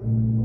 Thank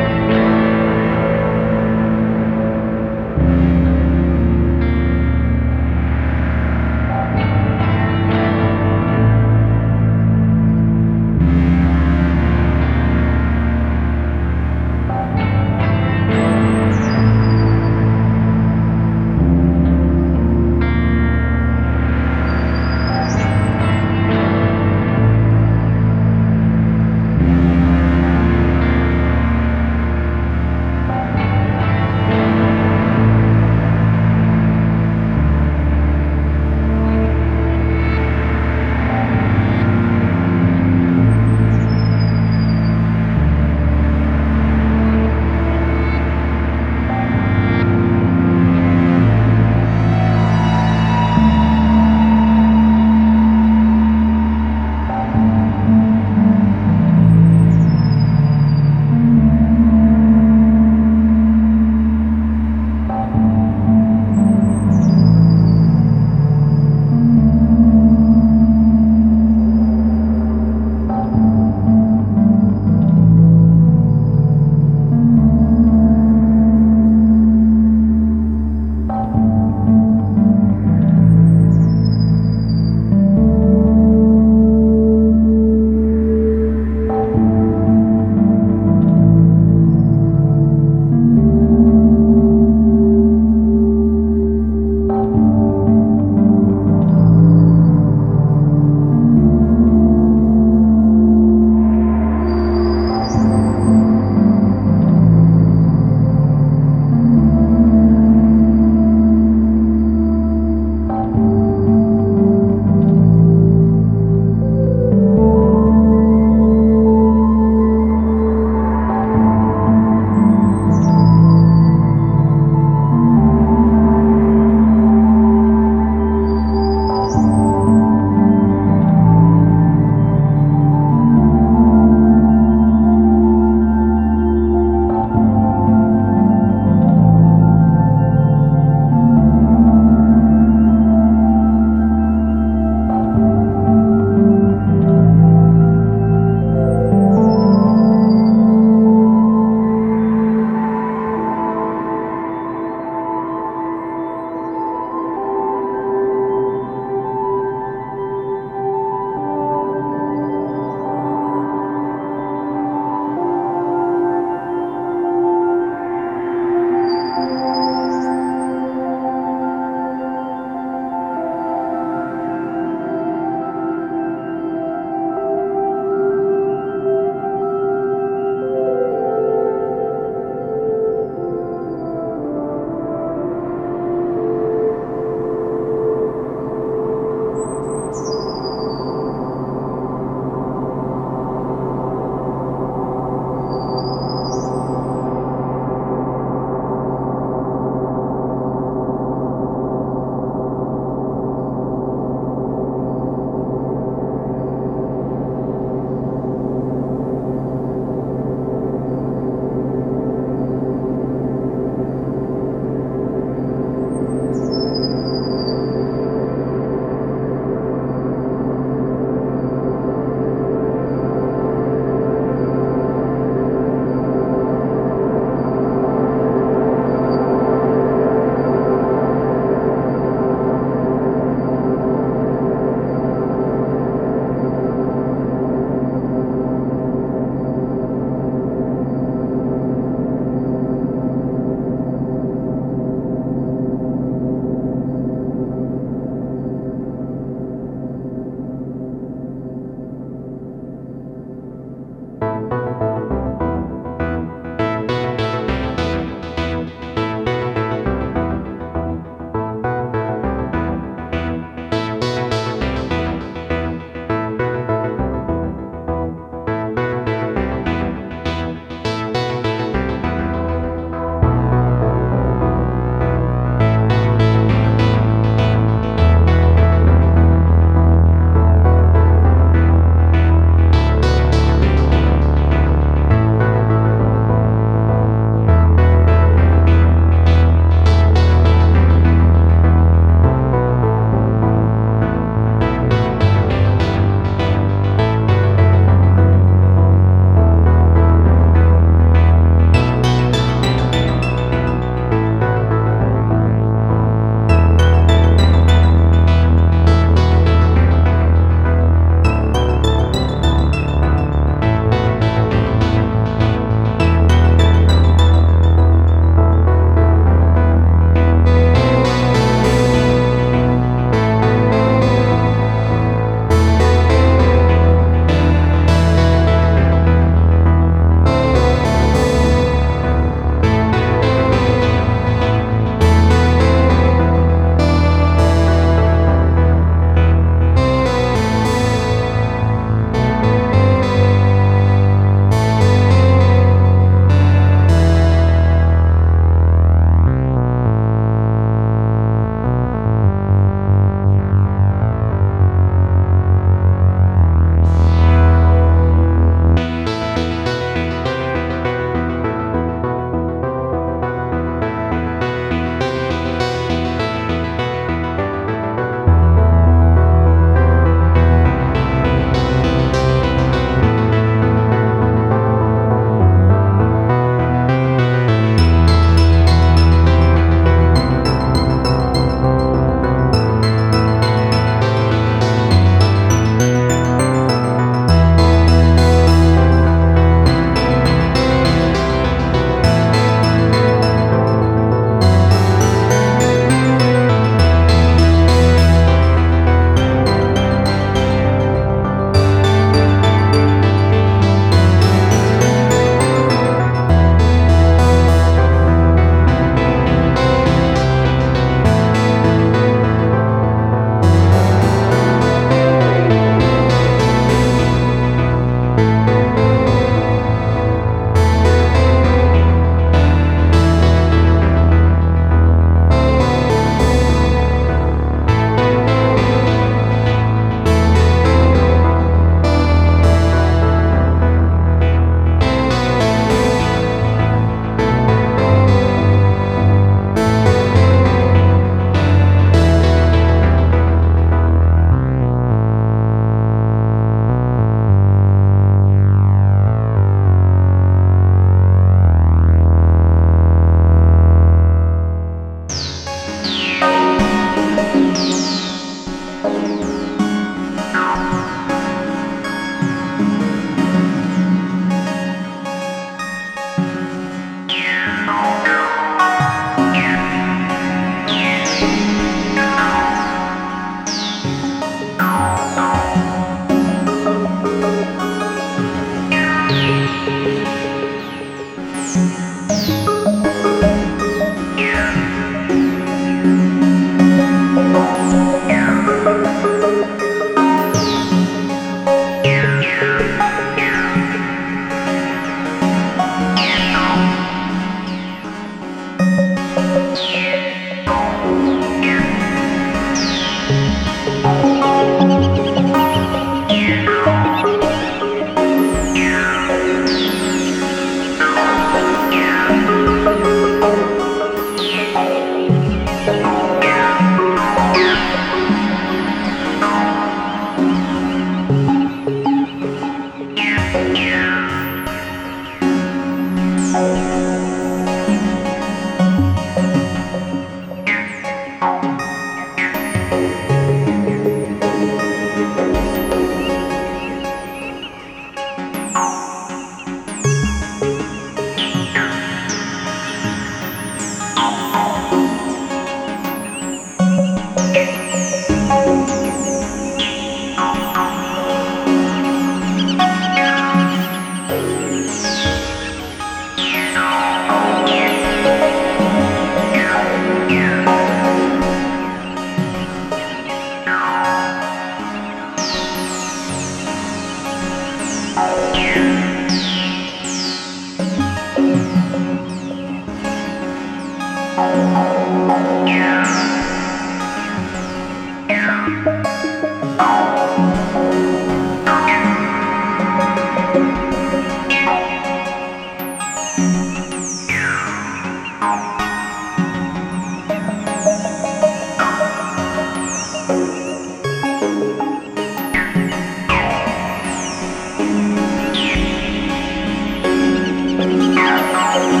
Bye.